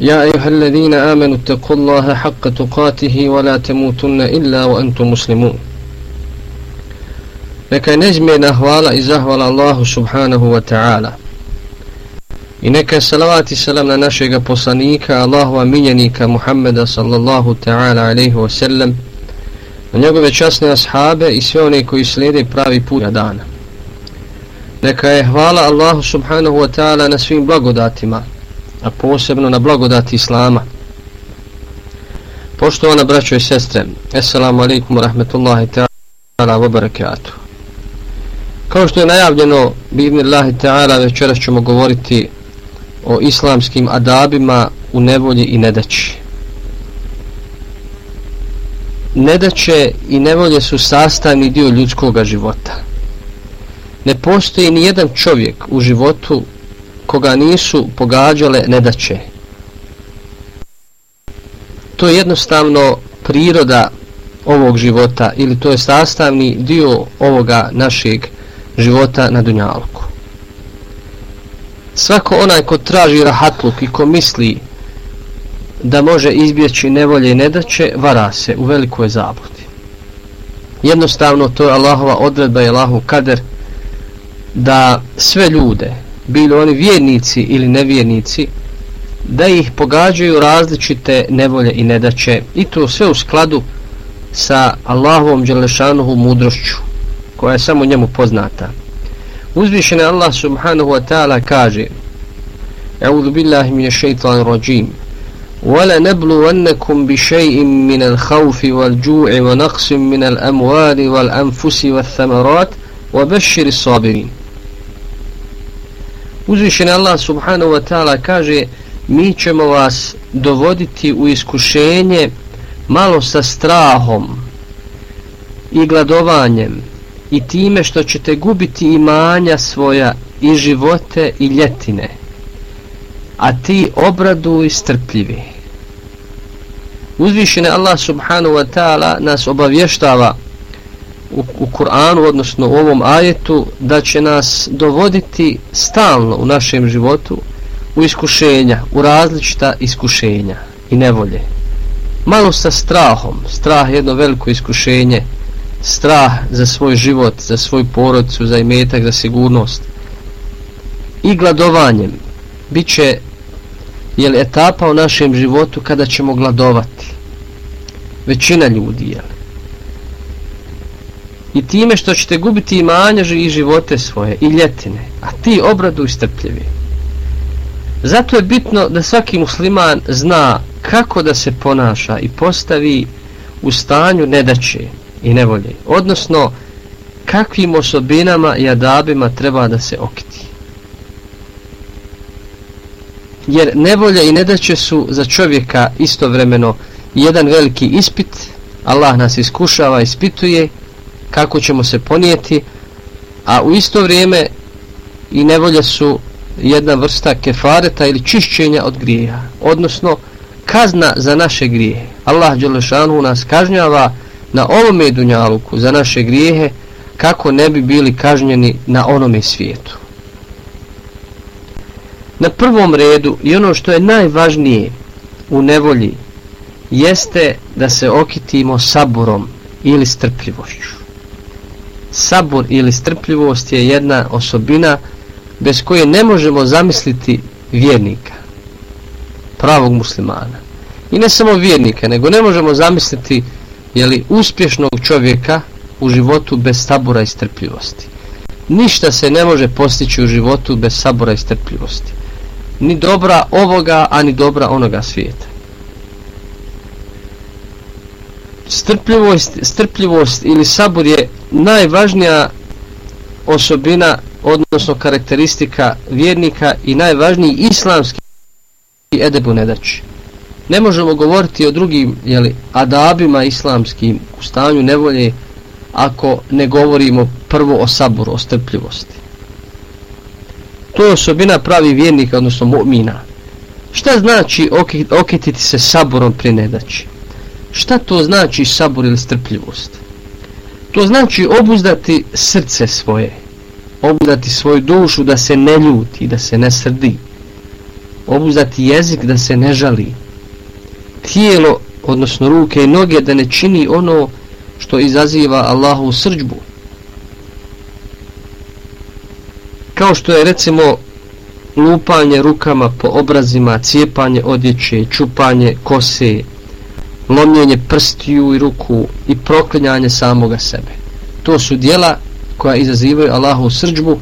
يا أيها الذين آمنوا اتقوا الله حق تقاته ولا تموتن إلا وأنتم مسلمون Neka je nezmjena hvala i zahvala Allahu subhanahu wa ta'ala. I neka je salavat i salam na našeg poslanika, Allahova miljenika Muhammeda sallallahu ta'ala alaihi wa sallam, na njegove časne ashabe i sve one koji slijede pravi put dana. Neka je hvala Allahu subhanahu wa ta'ala na svim blagodatima, a posebno na blagodati Islama. Poštovana braćo i sestre, Esselamu alaikum wa rahmetullahi ta'ala wa barakatuh. Kao što je najavljeno, bivnillahi ta'ala, večeras ćemo govoriti o islamskim adabima u nevolji i nedaći. Nedaće i nevolje su sastavni dio ljudskog života. Ne postoji ni jedan čovjek u životu koga nisu pogađale nedaće. To je jednostavno priroda ovog života ili to je sastavni dio ovoga našeg života na Dunjalku. Svako onaj ko traži rahatluk i ko misli da može izbjeći nevolje i nedaće, vara se u velikoj zabludi. Jednostavno to je Allahova odredba i Allahov kader da sve ljude, bili oni vjernici ili nevjernici, da ih pogađaju različite nevolje i nedaće i to sve u skladu sa Allahovom dželešanuhu mudrošću koja je samo njemu poznata. Uzvišen Allah subhanahu wa ta'ala kaže A'udhu billahi min shaitan rajim ولا نبلونكم بشيء من الخوف والجوع ونقص من الأموال والأنفس والثمرات وبشر الصابرين Uzvišen Allah subhanahu wa ta'ala kaže mi ćemo vas dovoditi u iskušenje malo sa strahom i gladovanjem i time što ćete gubiti imanja svoja i živote i ljetine a ti obradu i strpljivi. Uzvišene Allah subhanahu wa ta'ala nas obavještava u, u Kur'anu odnosno u ovom ajetu da će nas dovoditi stalno u našem životu u iskušenja, u različita iskušenja i nevolje. Malo sa strahom. Strah je jedno veliko iskušenje. Strah za svoj život, za svoj porodcu, za imetak, za sigurnost. I gladovanjem. Bit će jel, etapa u našem životu kada ćemo gladovati. Većina ljudi jel i time što ćete gubiti imanja i živote svoje i ljetine a ti obradu i strpljivi zato je bitno da svaki musliman zna kako da se ponaša i postavi u stanju nedaće i nevolje. Odnosno, kakvim osobinama i adabima treba da se okiti. Jer nevolje i nedaće su za čovjeka istovremeno jedan veliki ispit. Allah nas iskušava, ispituje kako ćemo se ponijeti, a u isto vrijeme i nevolje su jedna vrsta kefareta ili čišćenja od grijeha. Odnosno, kazna za naše grijehe. Allah Đelešanu nas kažnjava na ovome dunjaluku za naše grijehe kako ne bi bili kažnjeni na onome svijetu. Na prvom redu i ono što je najvažnije u nevolji jeste da se okitimo saburom ili strpljivošću sabor ili strpljivost je jedna osobina bez koje ne možemo zamisliti vjernika, pravog muslimana. I ne samo vjernika, nego ne možemo zamisliti jeli, uspješnog čovjeka u životu bez sabora i strpljivosti. Ništa se ne može postići u životu bez sabora i strpljivosti. Ni dobra ovoga, a ni dobra onoga svijeta. Strpljivost, strpljivost ili sabor je najvažnija osobina, odnosno karakteristika vjernika i najvažniji islamski edebu nedači ne možemo govoriti o drugim jeli, adabima islamskim u stanju nevolje ako ne govorimo prvo o saboru, o strpljivosti. To je osobina pravi vjernika, odnosno mu'mina. Šta znači okititi se saborom pri nedači? Šta to znači sabor ili strpljivost? To znači obuzdati srce svoje, obuzdati svoju dušu da se ne ljuti, da se ne srdi obuzdati jezik da se ne žali tijelo odnosno ruke i noge da ne čini ono što izaziva Allahu srđbu. Kao što je recimo lupanje rukama po obrazima, cijepanje odjeće, čupanje kose, lomljenje prstiju i ruku i proklinjanje samoga sebe. To su dijela koja izazivaju Allahu srđbu,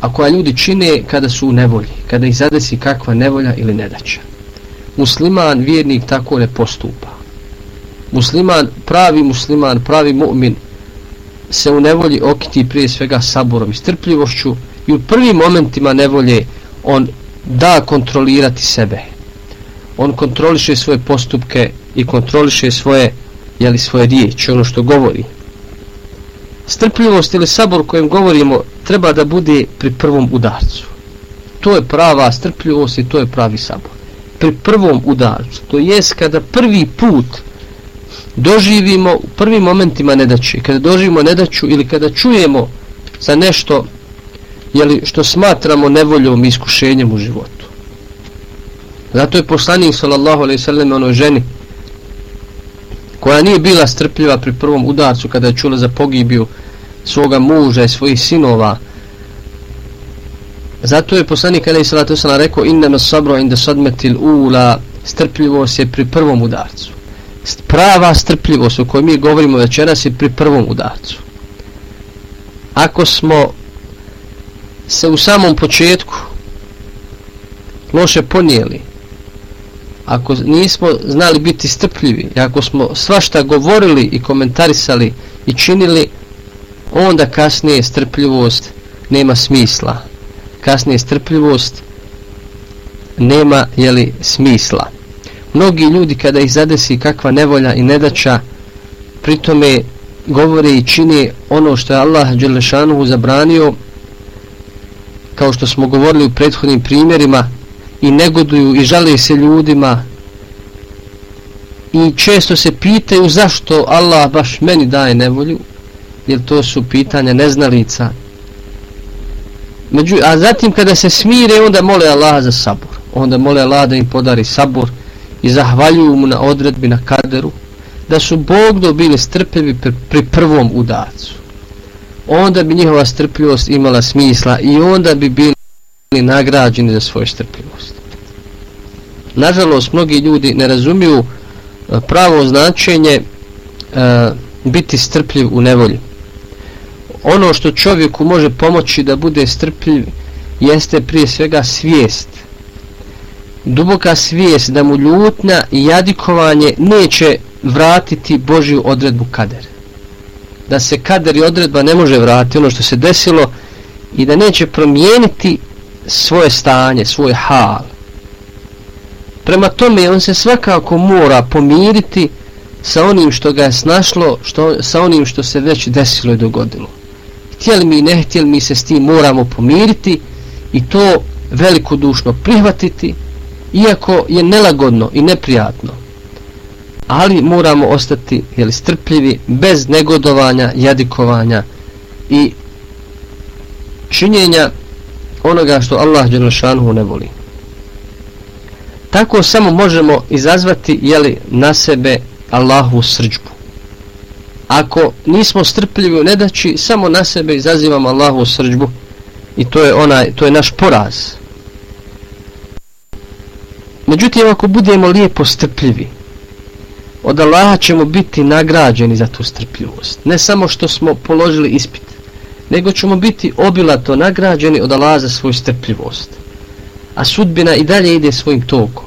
a koja ljudi čine kada su u nevolji, kada ih zadesi kakva nevolja ili nedaća. Musliman, vjernik, tako ne postupa. Musliman, pravi musliman, pravi mu'min, se u nevolji okiti prije svega saborom i strpljivošću i u prvim momentima nevolje on da kontrolirati sebe. On kontroliše svoje postupke i kontroliše svoje, jeli, svoje riječi, ono što govori. Strpljivost ili sabor kojem govorimo treba da bude pri prvom udarcu. To je prava strpljivost i to je pravi sabor. Pri prvom udarcu. To jest kada prvi put doživimo u prvim momentima nedaće. Kada doživimo nedaću ili kada čujemo za nešto jeli, što smatramo nevoljom i iskušenjem u životu. Zato je poslanik sallallahu alaihi sallam onoj ženi koja nije bila strpljiva pri prvom udarcu kada je čula za pogibiju svoga muža i svojih sinova. Zato je poslanik Ali Salatu sallam rekao inna nas sabro inda sadmetil ula strpljivost je pri prvom udarcu. Prava strpljivost o kojoj mi govorimo večeras je pri prvom udarcu. Ako smo se u samom početku loše ponijeli ako nismo znali biti strpljivi i ako smo svašta govorili i komentarisali i činili onda kasnije strpljivost nema smisla. Kasnije strpljivost nema jeli, smisla. Mnogi ljudi kada ih zadesi kakva nevolja i nedača pritome govore i čine ono što je Allah Đelešanuhu zabranio kao što smo govorili u prethodnim primjerima i negoduju i žale se ljudima. I često se pitaju zašto Allah baš meni daje nevolju jer to su pitanja neznalica. Među, a zatim kada se smire onda mole Allah za sabor. Onda mole Allah da im podari sabor i zahvaljuju mu na odredbi na kaderu da su Bog dobili strpljivi pri, pri prvom udarcu onda bi njihova strpljivost imala smisla i onda bi bili nagrađeni za svoju strpljivost. Nažalost, mnogi ljudi ne razumiju e, pravo značenje e, biti strpljiv u nevolji. Ono što čovjeku može pomoći da bude strpljiv jeste prije svega svijest. Duboka svijest da mu ljutnja i jadikovanje neće vratiti Božju odredbu kader. da se kader i odredba ne može vratiti ono što se desilo i da neće promijeniti svoje stanje, svoj hal. Prema tome on se svakako mora pomiriti sa onim što ga je snašlo, što, sa onim što se već desilo i dogodilo. Htjeli mi i ne htjeli mi se s tim moramo pomiriti i to velikodušno prihvatiti, iako je nelagodno i neprijatno ali moramo ostati jeli, strpljivi bez negodovanja, jadikovanja i činjenja onoga što Allah Đelešanuhu ne voli. Tako samo možemo izazvati jeli, na sebe Allahu srđbu. Ako nismo strpljivi u nedaći, samo na sebe izazivamo Allahu srđbu i to je, onaj, to je naš poraz. Međutim, ako budemo lijepo strpljivi, od Allaha ćemo biti nagrađeni za tu strpljivost. Ne samo što smo položili ispit, nego ćemo biti obilato nagrađeni od Allaha za svoju strpljivost. A sudbina i dalje ide svojim tokom.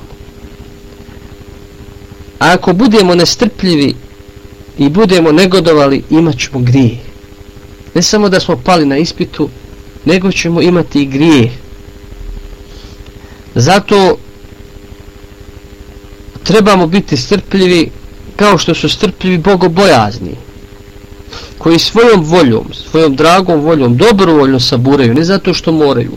A ako budemo nestrpljivi i budemo negodovali, imat ćemo grije. Ne samo da smo pali na ispitu, nego ćemo imati i grije. Zato trebamo biti strpljivi kao što su strpljivi bogobojazni koji svojom voljom, svojom dragom voljom dobrovoljno saburaju, ne zato što moraju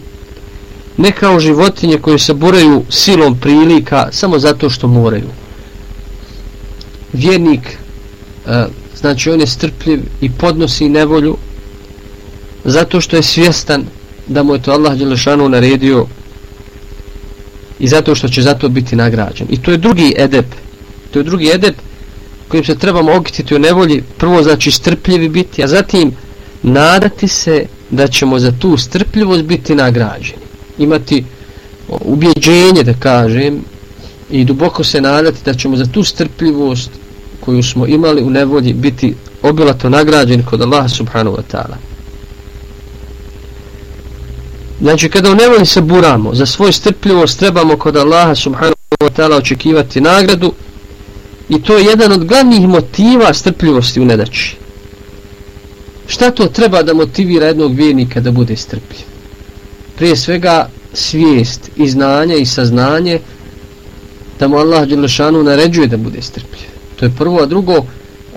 ne kao životinje koje saburaju silom prilika samo zato što moraju vjernik e, znači on je strpljiv i podnosi nevolju zato što je svjestan da mu je to Allah Đelešanu naredio i zato što će zato biti nagrađen. I to je drugi edep. To je drugi edep kojim se trebamo okititi u nevolji. Prvo znači strpljivi biti, a zatim nadati se da ćemo za tu strpljivost biti nagrađeni. Imati ubjeđenje da kažem i duboko se nadati da ćemo za tu strpljivost koju smo imali u nevolji biti obilato nagrađeni kod Allaha subhanahu wa ta'ala. Znači kada u nevolji se buramo za svoj strpljivost trebamo kod Allaha subhanahu wa ta'ala očekivati nagradu i to je jedan od glavnih motiva strpljivosti u nedači. Šta to treba da motivira jednog vjernika da bude strpljiv? Prije svega svijest i znanje i saznanje da mu Allah Đelešanu naređuje da bude strpljiv. To je prvo, a drugo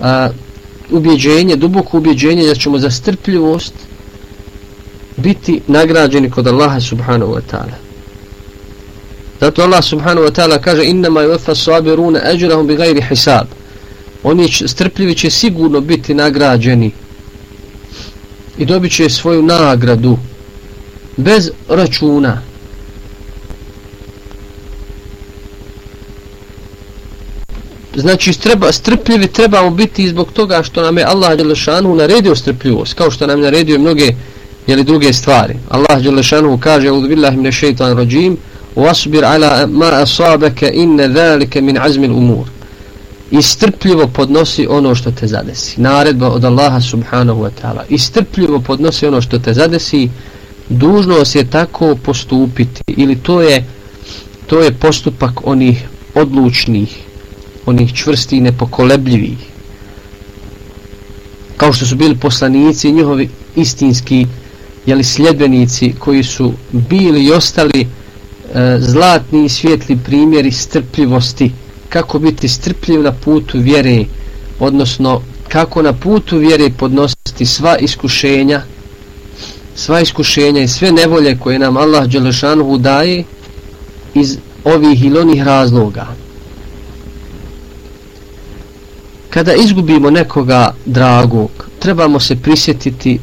a, ubjeđenje, duboko ubjeđenje da ćemo za strpljivost biti nagrađeni kod Allaha subhanahu wa ta'ala. Zato Allah subhanahu wa ta'ala kaže innama yuwaffa sabiruna ajrahum bighayri hisab. Oni strpljivi će sigurno biti nagrađeni i dobit će svoju nagradu bez računa. Znači treba, strpljivi trebamo biti zbog toga što nam je Allah Đelešanu naredio strpljivost, kao što nam je naredio mnoge jeli, druge stvari. Allah Đelešanu kaže Udu billahi mne šeitan rođim wasbir ala ma asabaka inna zalika min azmi al-umur i strpljivo podnosi ono što te zadesi. Naredba od Allaha subhanahu wa ta'ala. I strpljivo podnosi ono što te zadesi. Dužnost je tako postupiti. Ili to je to je postupak onih odlučnih onih čvrstih nepokolebljivih. Kao što su bili poslanici i njihovi istinski jeli sljedbenici koji su bili i ostali E, zlatni i svijetli primjeri strpljivosti kako biti strpljiv na putu vjere odnosno kako na putu vjere podnositi sva iskušenja sva iskušenja i sve nevolje koje nam Allah Đelešanuhu daje iz ovih ili onih razloga. Kada izgubimo nekoga dragog trebamo se prisjetiti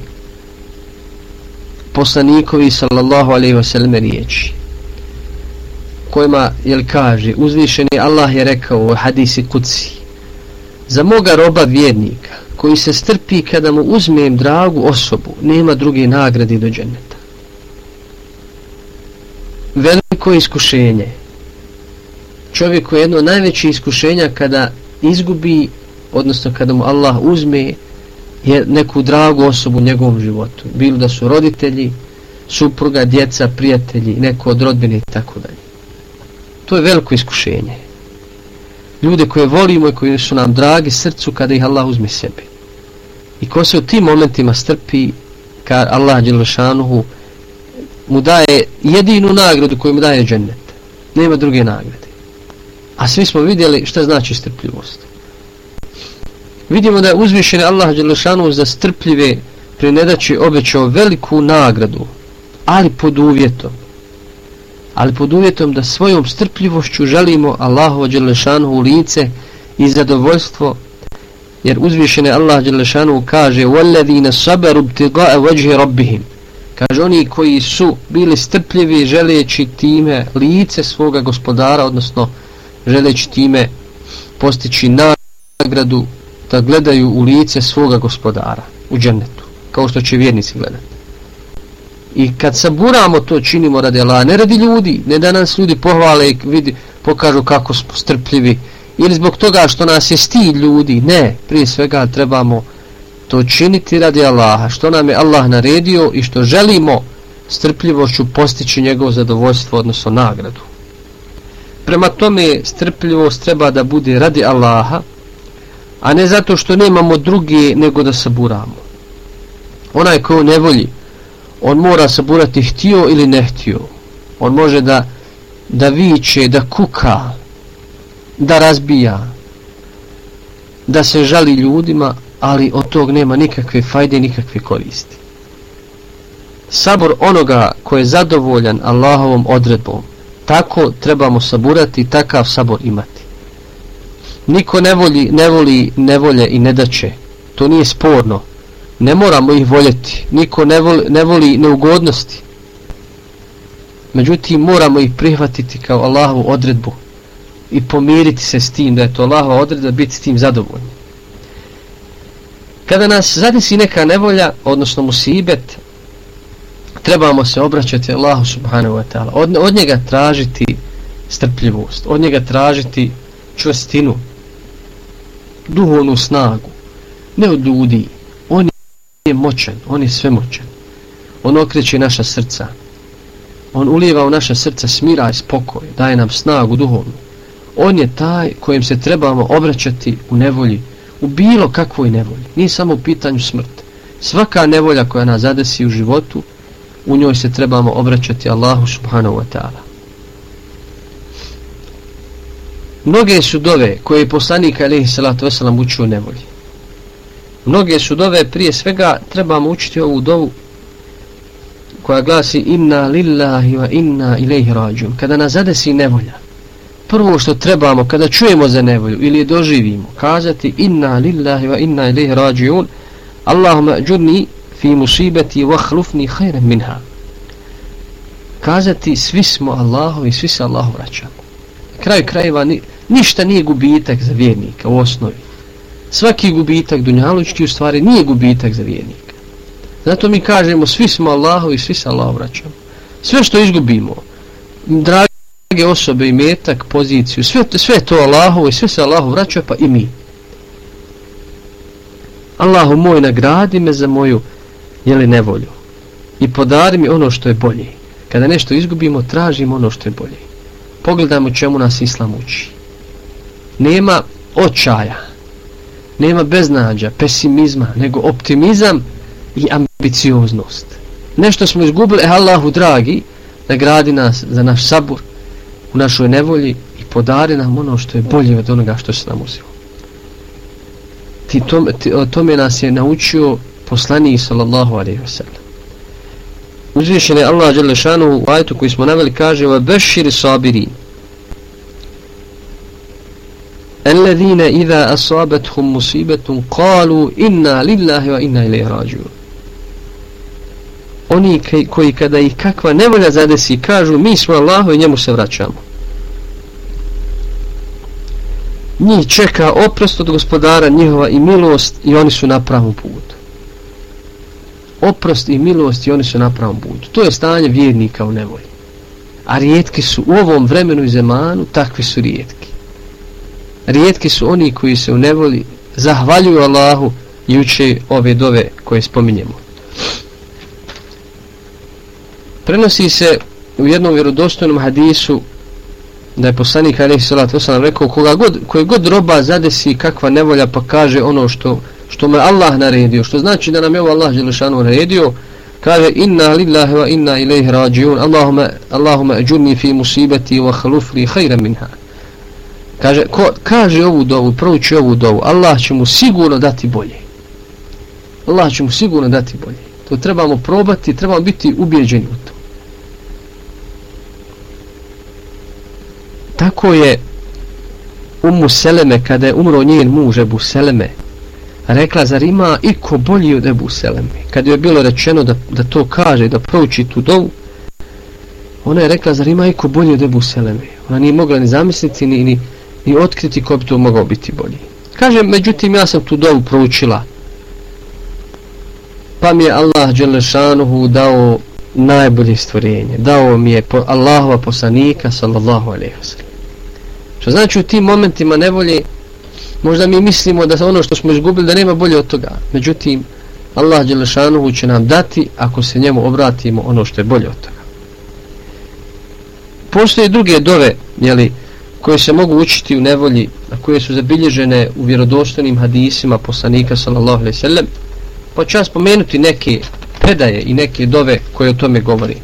poslanikovi sallallahu alaihi wasallam riječi kojima jel kaže uzvišeni Allah je rekao u hadisi kuci za moga roba vjernika koji se strpi kada mu uzmem dragu osobu nema druge nagrade do dženeta veliko iskušenje. Čovjek je jedno najveće iskušenja kada izgubi odnosno kada mu Allah uzme je neku dragu osobu u njegovom životu. Bilo da su roditelji supruga, djeca, prijatelji neko od rodbine i tako dalje to je veliko iskušenje. Ljude koje volimo i koji su nam dragi srcu kada ih Allah uzme sebi. I ko se u tim momentima strpi kad Allah Đelešanuhu mu daje jedinu nagradu koju mu daje džennet. Nema druge nagrade. A svi smo vidjeli šta znači strpljivost. Vidimo da je uzvišen Allah Đelešanuhu za strpljive pri nedaći obećao veliku nagradu ali pod uvjetom ali pod uvjetom da svojom strpljivošću želimo Allahu Đelešanu u lice i zadovoljstvo jer uzvišene Allah Đelešanu kaže وَالَّذِينَ صَبَرُ بْتِغَاءَ وَجْهِ رَبِّهِمْ kaže oni koji su bili strpljivi želeći time lice svoga gospodara odnosno želeći time postići nagradu da gledaju u lice svoga gospodara u džennetu kao što će vjernici gledati I kad saburamo to činimo radi Allah, ne radi ljudi, ne da nas ljudi pohvale i vidi, pokažu kako smo strpljivi, ili zbog toga što nas je sti ljudi, ne, prije svega trebamo to činiti radi Allaha, što nam je Allah naredio i što želimo strpljivošću postići njegovo zadovoljstvo, odnosno nagradu. Prema tome strpljivost treba da bude radi Allaha, a ne zato što nemamo druge nego da saburamo. Onaj ko ne volji, on mora saburati htio ili ne htio. On može da da viče, da kuka da razbija da se žali ljudima ali od tog nema nikakve fajde nikakve koristi. Sabor onoga ko je zadovoljan Allahovom odredbom tako trebamo saburati takav sabor imati. Niko ne voli, ne voli nevolje i nedaće. To nije sporno ne moramo ih voljeti. Niko ne voli, ne voli neugodnosti. Međutim moramo ih prihvatiti kao Allahovu odredbu i pomiriti se s tim da je to Allahova odredba biti s tim zadovoljni. Kada nas zadesi neka nevolja odnosno musibet trebamo se obraćati Allahu subhanahu wa ta'ala. Od, od njega tražiti strpljivost od njega tražiti čvrstinu duhovnu snagu ne od ljudi je moćan on je svemoćan. On okreće naša srca. On ulijeva u naša srca smira i spokoj daje nam snagu duhovnu. On je taj kojem se trebamo obraćati u nevolji u bilo kakvoj nevolji. Nije samo u pitanju smrt svaka nevolja koja nas zadesi u životu u njoj se trebamo obraćati Allahu subhanahu wa ta'ala. Mnoge su dove koje je poslanik alaihi salatu wasalam učio nevolji mnoge su dove prije svega trebamo učiti ovu dovu koja glasi inna lillahi wa inna ilaihi rađun. Kada nas zadesi nevolja prvo što trebamo kada čujemo za nevolju ili je doživimo kazati inna lillahi wa inna ilaihi rađun. Allahuma džurni fi musibeti wa hlufni hajren minha. Kazati svi smo Allahovi svi se Allahu vraćamo. Kraj krajeva ni, ništa nije gubitak za vjernika u osnovi svaki gubitak dunjalučki u stvari nije gubitak za vjernika zato mi kažemo svi smo Allahovi svi se Allahu vraćamo sve što izgubimo drage osobe i metak poziciju sve, sve to Allahovo i sve se Allahu vraća pa i mi. Allahu moj nagradi me za moju jeli nevolju. I podari mi ono što je bolje. Kada nešto izgubimo tražimo ono što je bolje. Pogledajmo čemu nas Islam uči. Nema očaja nema beznađa, pesimizma nego optimizam i ambicioznost. Nešto smo izgubili, e Allahu dragi nagradi nas za naš sabur u našoj nevolji i podari nam ono što je bolje od onoga što se nam uzio ti, to, ti, o tome nas je naučio poslanik sallallahu alaihi wa sallam. Uzvišen je Allah Đelešanu u ajtu koji smo naveli kaže va beširi Ellezine iza asabethum musibetum kalu inna lillahi wa inna ilaihi rađun. Oni koji kada ih kakva nevolja zadesi kažu mi smo Allahu i njemu se vraćamo. Njih čeka oprost od gospodara njihova i milost i oni su na pravom putu. Oprost i milost i oni su na pravom putu. To je stanje vjernika u nevolji. A rijetki su u ovom vremenu i zemanu, takvi su rijetki rijetki su oni koji se u nevoli zahvaljuju Allahu i uče ove dove koje spominjemo. Prenosi se u jednom vjerodostojnom hadisu da je poslanik alaihi salatu wasalam rekao koga god, koji god roba zadesi kakva nevolja pa kaže ono što što mu Allah naredio. Što znači da nam je ovo Allah Želešanu naredio. Kaže inna lillahi wa inna ilaihi rađiun Allahumma Allahumma ađurni fi musibati wa khalufli khayran minha kaže, ko, kaže ovu dovu prouči ovu dovu Allah će mu sigurno dati bolje. Allah će mu sigurno dati bolje. To trebamo probati trebamo biti ubjeđeni u to. Tako je Umu Seleme kada je umro njen muž Ebu Seleme rekla zar ima iko bolji od Ebu Seleme? Kad je bilo rečeno da, da to kaže da prouči tu dovu ona je rekla zar ima iko bolji od Ebu Seleme? Ona nije mogla ni zamisliti ni, ni, i otkriti ko bi to mogao biti bolji. Kaže međutim ja sam tu dovu proučila. Pa mi je Allah Đelešanuhu dao najbolje stvorenje. Dao mi je po Allahova poslanika sallallahu alaihi wa što znači u tim momentima nevolje možda mi mislimo da ono što smo izgubili da nema bolje od toga. Međutim Allah Đelešanuhu će nam dati ako se njemu obratimo ono što je bolje od toga. Postoje druge dove jeli, koje se mogu učiti u nevolji a koje su zabilježene u vjerodostojnim hadisima poslanika sallallahu alejhi ve sellem, pa ću ja spomenuti neke predaje i neke dove koje o tome govori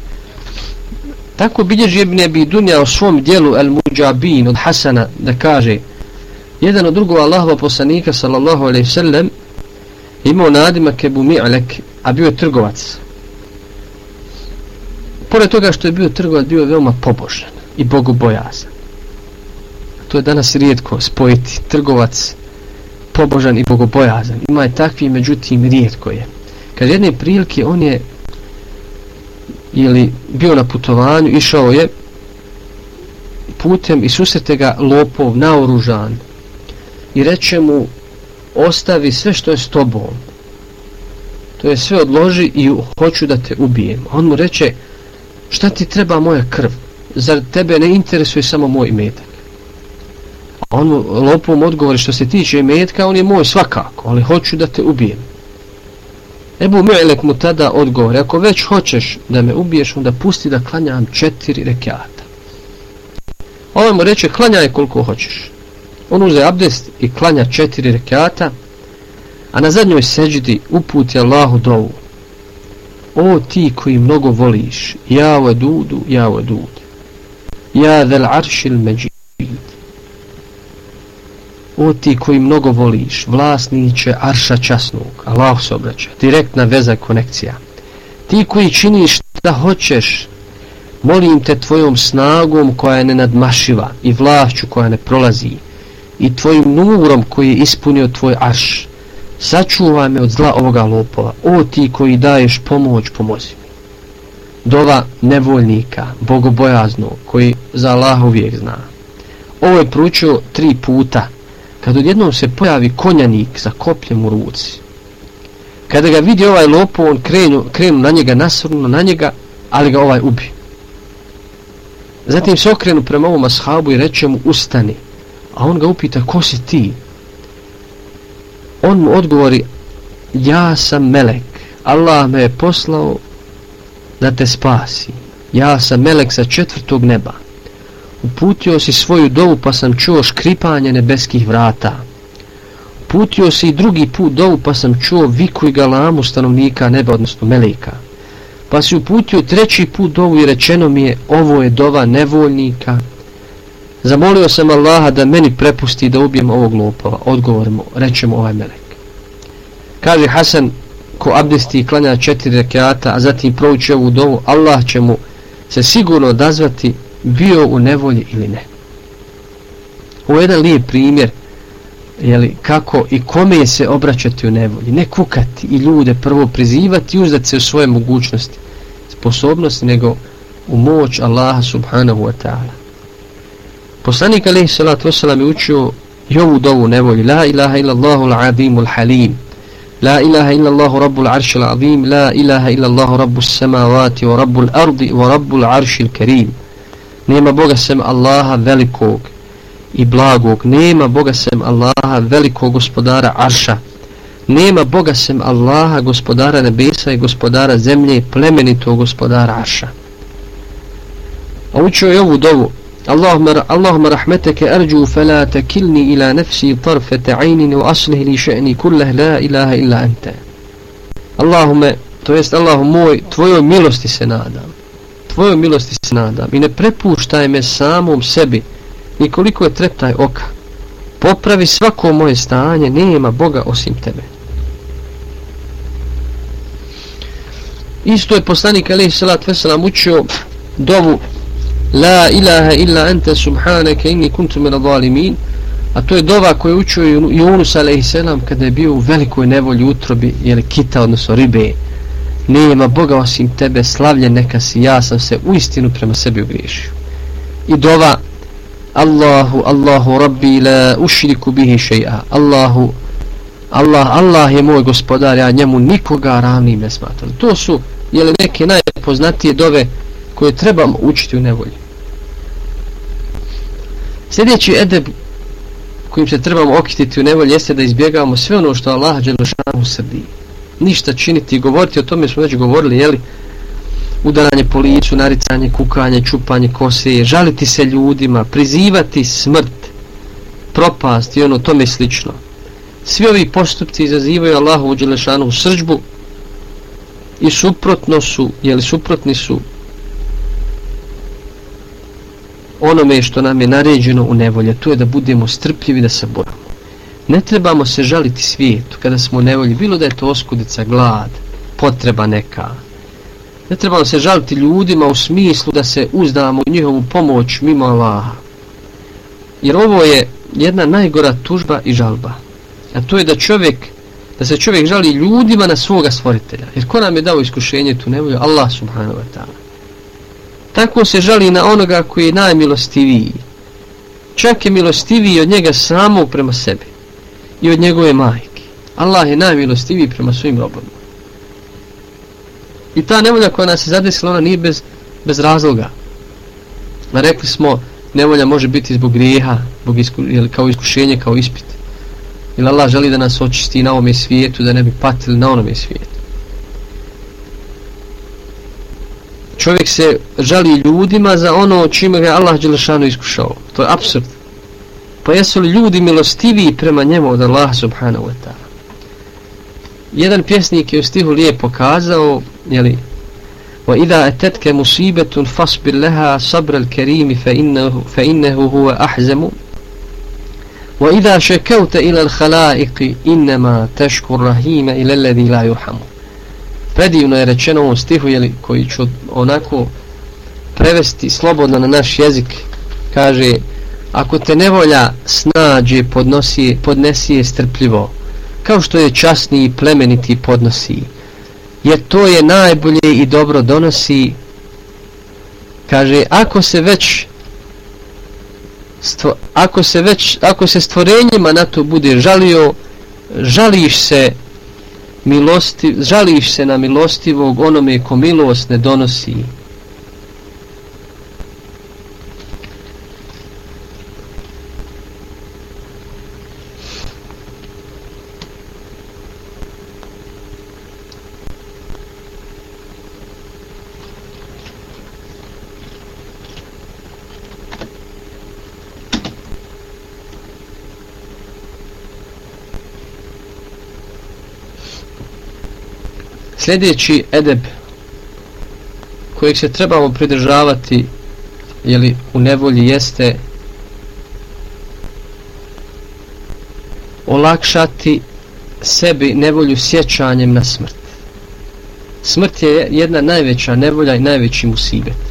tako bilježi Ibn Abi Dunja o svom dijelu El Mujabin od Hasana da kaže jedan od drugog Allahova poslanika sallallahu alaihi sallam imao nadima kebu mi'alek a bio je trgovac. Pored toga što je bio trgovac bio je veoma pobožan i bogobojazan to je danas rijetko spojiti. Trgovac pobožan i bogobojazan. Ima je takvi međutim rijetko je. Kad jedne prilike on je ili bio na putovanju, išao je putem i susrete ga lopov naoružan i reče mu ostavi sve što je s tobom. To je sve odloži i hoću da te ubijem. On mu reče šta ti treba moja krv? Zar tebe ne interesuje samo moj metak? Pa on mu lopom odgovori što se tiče metka on je moj svakako ali hoću da te ubijem. Ebu Mu'elek mu tada odgovori ako već hoćeš da me ubiješ onda pusti da klanjam četiri rekiata. Ovo mu reče klanjaj koliko hoćeš. On uze abdest i klanja četiri rekiata a na zadnjoj seđidi uputi Allahu dovu. O ti koji mnogo voliš ja u edudu, ja u edudu ja del aršil međi o ti koji mnogo voliš vlasniće arša časnog Allah se obraća, direktna veza konekcija. Ti koji činiš šta hoćeš molim te tvojom snagom koja je nenadmašiva i vlašću koja ne prolazi i tvojim nurom koji je ispunio tvoj arš. Sačuvaj me od zla ovoga lopova. O ti koji daješ pomoć pomozi mi. Dova nevoljnika bogobojaznog koji za Allah uvijek zna. Ovo je pručio tri puta kad odjednom se pojavi konjanik sa kopljem u ruci. Kada ga vidi ovaj lopov on krenu, krenu na njega nasrnu na njega ali ga ovaj ubi. Zatim se okrenu prema ovom ashabu i reče mu ustani. A on ga upita ko si ti? On mu odgovori ja sam melek. Allah me je poslao da te spasi. Ja sam melek sa četvrtog neba uputio si svoju dovu pa sam čuo škripanje nebeskih vrata uputio si i drugi put dovu pa sam čuo viku i galamu stanovnika neba odnosno meleka pa si uputio treći put dovu i rečeno mi je ovo je dova nevoljnika Zamolio sam Allaha da meni prepusti da ubijem ovog lopova. Odgovorimo, rećemo ovaj melek. Kaže Hasan, ko abdesti i klanja četiri rekiata, a zatim prouči ovu dovu, Allah će mu se sigurno odazvati bio u nevolji ili ne. Ovo je jedan lijep primjer jeli, kako i kome se obraćati u nevolji. Ne kukati i ljude prvo prizivati i uzdati se u svoje mogućnosti, sposobnosti, nego u moć Allaha subhanahu wa ta'ala. Poslanik alaihi salatu wasalam je učio i ovu dovu nevolji. La ilaha illallahu l'adimu l'halim. La ilaha illallahu rabbul arshil azim. l'azim. La ilaha illallahu rabbus samavati wa rabbul ardi wa rabbul arshil l'karim. Nema Boga sem Allaha velikog i blagog. Nema Boga sem Allaha velikog gospodara Arša. Nema Boga sem Allaha gospodara nebesa i gospodara zemlje i plemenitog gospodara Arša. A učio je ovu dovu. Allahumma Allahumma rahmeteke arđu fela tekilni ila nefsi tarfe ayni u aslih li še'ni kulleh la ilaha illa ente. Allahume, to jest Allahu moj, tvojoj milosti se nadam. Tvojoj milosti se nadam. I ne prepuštaj me samom sebi, nikoliko je treptaj oka. Popravi svako moje stanje, nema Boga osim tebe. Isto je poslanik alaihi salatu veselam učio dovu La ilaha illa anta subhanaka inni kuntu min adh-dhalimin. A to je dova koju učio Junus alaihi selam kada je bio u velikoj nevolji utrobi ili kita odnosno ribe. Nema Boga osim tebe, slavljen neka si, ja sam se u istinu prema sebi ugriješio. I dova Allahu, Allahu Rabbi la ušriku bihi še'a. Allahu, Allah, Allah je moj gospodar, ja njemu nikoga ravnim ne smatram. To su jele, neke najpoznatije dove koje trebamo učiti u nevolji. Sljedeći edeb kojim se trebamo okititi u nevolji jeste da izbjegavamo sve ono što Allah Đelešanu srdi. Ništa činiti i govoriti, o tome smo već govorili, jeli? Udaranje po licu, naricanje, kukanje, čupanje kose, žaliti se ljudima, prizivati smrt, propast i ono tome slično. Svi ovi postupci izazivaju Allahu Đelešanu u srđbu i suprotno su, jeli suprotni su onome što nam je naređeno u nevolje, to je da budemo strpljivi da se boramo. Ne trebamo se žaliti svijetu kada smo u nevolji, bilo da je to oskudica, glad, potreba neka. Ne trebamo se žaliti ljudima u smislu da se uzdamo u njihovu pomoć mimo Allaha. Jer ovo je jedna najgora tužba i žalba. A to je da čovjek, da se čovjek žali ljudima na svoga stvoritelja. Jer ko nam je dao iskušenje tu nevolju? Allah subhanahu wa ta'ala. tako se žali na onoga koji je najmilostiviji. Čak je milostiviji od njega samog prema sebi i od njegove majke. Allah je najmilostiviji prema svojim robovima. I ta nevolja koja nas je zadesila, ona nije bez, bez razloga. A rekli smo, nevolja može biti zbog grijeha, zbog isku, ili kao iskušenje, kao ispit. Ili Allah želi da nas očisti na ovome svijetu, da ne bi patili na onome svijetu. Čovjek se žali ljudima za ono čime ga Allah Đelešanu iskušao. To je absurd Pa jesu li ljudi milostiviji prema njemu od Allah subhanahu wa ta'ala? Jedan pjesnik je u stihu lijepo kazao, jeli, وإذا أتتك مصيبة فاصبر لها صبر الكريم فإنه, فإنه هو أحزم وإذا شكوت إلى الخلائق إنما تشكو الرحيم إلى الذي لا يرحم predivno je rečeno ovom stihu jeli, koji ću onako prevesti slobodno na naš jezik kaže ako te nevolja snađe podnosi, podnesi je strpljivo kao što je časni i plemeniti podnosi jer to je najbolje i dobro donosi. Kaže ako se već stvo, ako se već ako se stvorenjima na to bude žalio žališ se milosti, žališ se na milostivog onome ko milost ne donosi. Sljedeći edeb kojeg se trebamo pridržavati jeli, u nevolji jeste olakšati sebi nevolju sjećanjem na smrt. Smrt je jedna najveća nevolja i najveći musibet.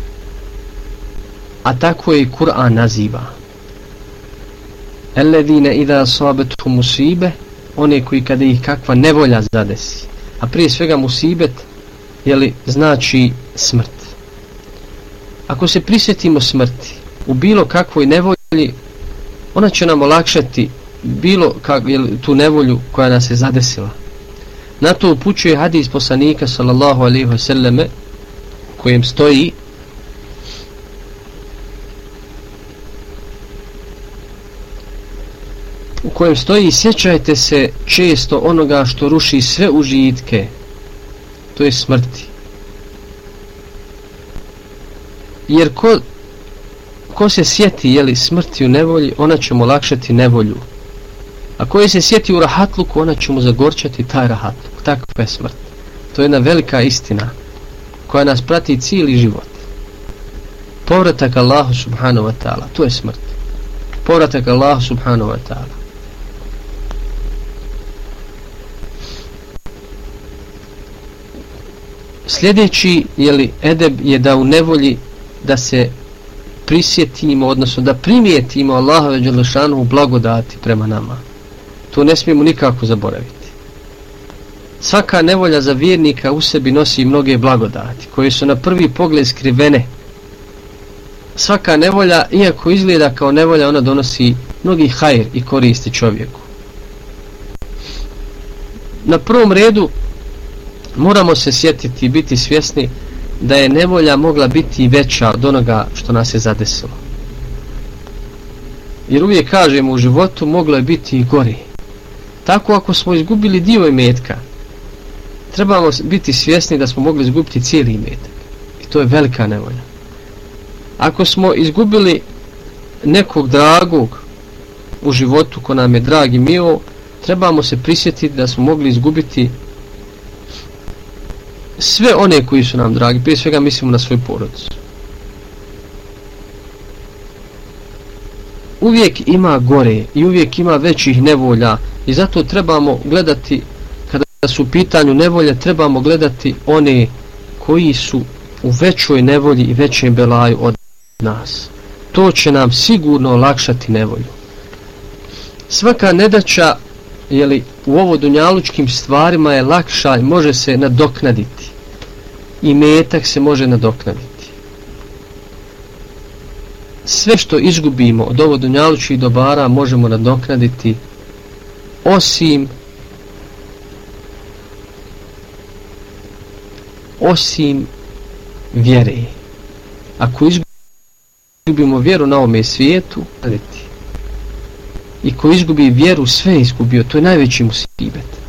A tako je i Kur'an naziva. Eledine ida sabetu musibe, one koji kada ih kakva nevolja zadesi a prije svega musibet jeli, znači smrt. Ako se prisjetimo smrti u bilo kakvoj nevolji ona će nam olakšati bilo kak, jeli, tu nevolju koja nas je zadesila. Na to upućuje hadis poslanika sallallahu alaihi wasallame kojem stoji kojem stoji sjećajte se često onoga što ruši sve užitke to je smrti. Jer ko, ko se sjeti jeli, smrti u nevolji ona će mu lakšati nevolju. A ko se sjeti u rahatluku ona će mu zagorčati taj rahatluk takva je smrt. To je jedna velika istina koja nas prati cijeli život. Povratak Allahu subhanahu wa ta'ala to je smrt. Povratak Allahu subhanahu wa ta'ala. Sljedeći jeli, edeb je da u nevolji da se prisjetimo, odnosno da primijetimo Allahove Đelešanu u blagodati prema nama. To ne smijemo nikako zaboraviti. Svaka nevolja za vjernika u sebi nosi mnoge blagodati, koje su na prvi pogled skrivene. Svaka nevolja, iako izgleda kao nevolja, ona donosi mnogi hajr i koristi čovjeku. Na prvom redu, moramo se sjetiti i biti svjesni da je nevolja mogla biti veća od onoga što nas je zadesilo. Jer uvijek kažemo u životu moglo je biti i gori. Tako ako smo izgubili dio imetka, trebamo biti svjesni da smo mogli izgubiti cijeli imetak. I to je velika nevolja. Ako smo izgubili nekog dragog u životu ko nam je drag i mio, trebamo se prisjetiti da smo mogli izgubiti sve one koji su nam dragi, prije svega mislimo na svoju porodicu. Uvijek ima gore i uvijek ima većih nevolja i zato trebamo gledati, kada su u pitanju nevolje, trebamo gledati one koji su u većoj nevolji i većem belaju od nas. To će nam sigurno olakšati nevolju. Svaka nedaća jeli, u ovo dunjalučkim stvarima je lakša i može se nadoknaditi. I metak se može nadoknaditi. Sve što izgubimo od ovo dunjalučkih dobara možemo nadoknaditi osim osim vjere. Ako izgubimo vjeru na ovome svijetu, i ko izgubi vjeru, sve izgubio. To je najveći musibet.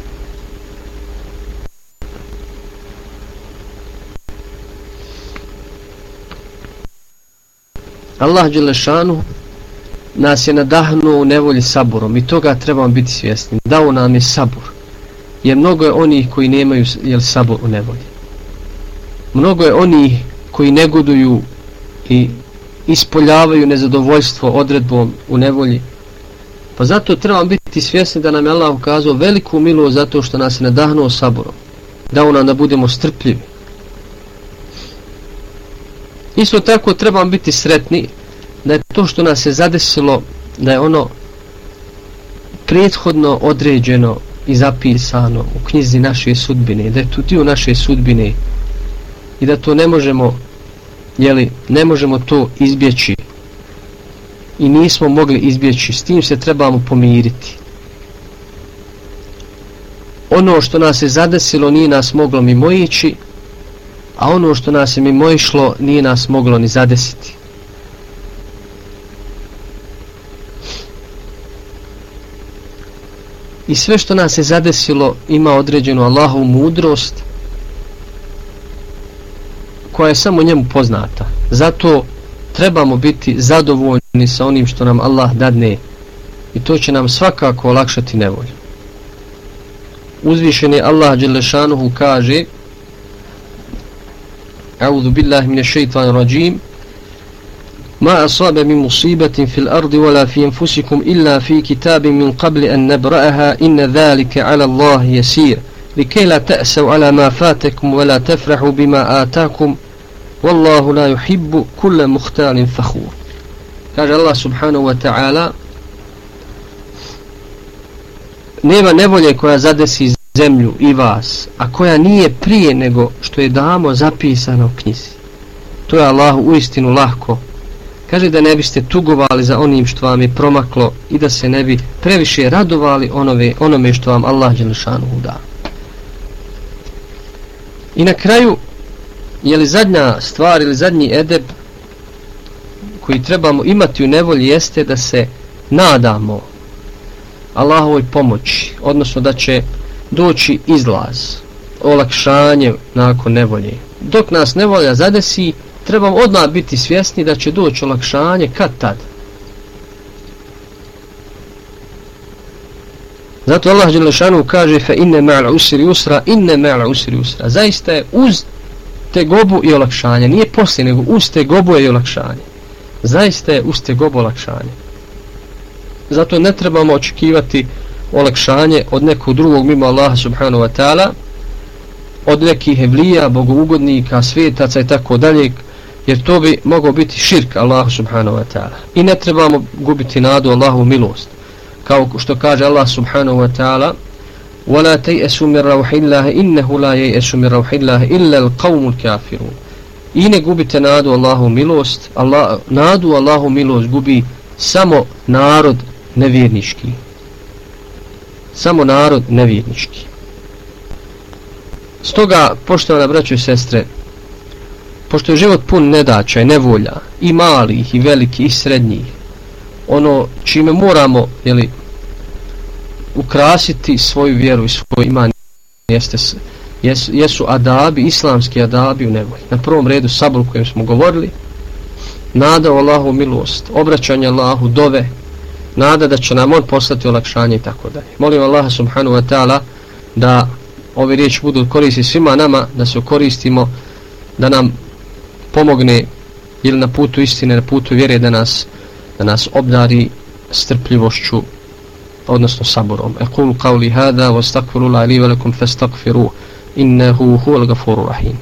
Allah Đelešanu nas je nadahnuo u nevolji saburom i toga trebamo biti svjesni. Dao nam je sabur. Jer mnogo je onih koji nemaju jel, sabur u nevolji. Mnogo je onih koji negoduju i ispoljavaju nezadovoljstvo odredbom u nevolji. Pa zato trebamo biti svjesni da nam je Allah ukazao veliku milost zato što nas je nadahnuo saburom. Dao nam da budemo strpljivi. Isto tako trebamo biti sretni da je to što nas je zadesilo, da je ono prethodno određeno i zapisano u knjizi naše sudbine, da je to dio naše sudbine i da to ne možemo, jeli, ne možemo to izbjeći i nismo mogli izbjeći, s tim se trebamo pomiriti. Ono što nas je zadesilo nije nas moglo mimoići, a ono što nas je mimoišlo nije nas moglo ni zadesiti. I sve što nas je zadesilo ima određenu Allahovu mudrost koja je samo njemu poznata. Zato trebamo biti zadovoljni sa onim što nam Allah dadne. I to će nam svakako olakšati nevolju. Uzvišeni Allah Đelešanuhu kaže A'udhu billahi min ash-shaytan rajim. Ma asaba min musibatin fil ardi wala fi anfusikum illa fi kitabin min qabli an nabra'aha in zalika 'ala Allahi jesir likay la ta'sau 'ala ma fatakum wala tafrahu bima ataakum Wallahu la yuhibbu kulla muhtalin fahur. Kaže Allah subhanahu wa ta'ala Nema nevolje koja zadesi zemlju i vas, a koja nije prije nego što je damo zapisano u knjizi. To je Allah u istinu lahko. Kaže da ne biste tugovali za onim što vam je promaklo i da se ne bi previše radovali onove, onome što vam Allah Đelešanu da. I na kraju je li zadnja stvar ili zadnji edeb koji trebamo imati u nevolji jeste da se nadamo Allahovoj pomoći odnosno da će doći izlaz olakšanje nakon nevolje. Dok nas nevolja zadesi trebamo odmah biti svjesni da će doći olakšanje kad tad zato Allah Đelešanu kaže fa inne ma'al usri usra inne ma'al usri usra. Zaista je uz tegobu i olakšanje. Nije poslije, nego uz tegobu i olakšanje. Zaista je uz tegobu olakšanje. Zato ne trebamo očekivati olakšanje od nekog drugog mimo Allaha subhanahu wa ta'ala, od nekih evlija, bogougodnika, svetaca i tako dalje, jer to bi mogao biti širk Allahu subhanahu wa ta'ala. I ne trebamo gubiti nadu Allahu milost. Kao što kaže Allah subhanahu wa ta'ala, ولا تيأسوا من روح الله إنه لا ييأس من روح الله إلا القوم الكافرون I ne gubite nadu Allahu milost, Allah, nadu Allahu milost gubi samo narod nevjernički. Samo narod nevjernički. Stoga, poštovana braćo i sestre, pošto je život pun nedača i nevolja, i malih, i velikih, i srednjih, ono čime moramo, jeli, ukrasiti svoju vjeru i svoj iman jeste, jesu, jesu adabi, islamski adabi u nevolji. Na prvom redu sabr kojem smo govorili, nada u Allahu milost, obraćanje Allahu dove, nada da će nam on poslati olakšanje i tako dalje. Molim Allaha subhanu wa ta'ala da ove riječi budu koristi svima nama, da se koristimo, da nam pomogne ili na putu istine, na putu vjere da nas, da nas obdari strpljivošću odnosno saburom. Ekul qavli hada, vastaghfiru li wa lakum fastaghfiruh, innahu huwal ghafurur rahim.